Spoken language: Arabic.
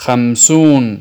خمسون